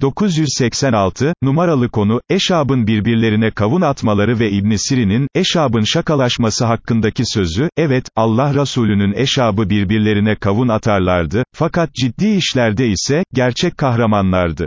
986, numaralı konu, Eşab'ın birbirlerine kavun atmaları ve İbn Sirin'in, Eşab'ın şakalaşması hakkındaki sözü, evet, Allah Resulü'nün Eşab'ı birbirlerine kavun atarlardı, fakat ciddi işlerde ise, gerçek kahramanlardı.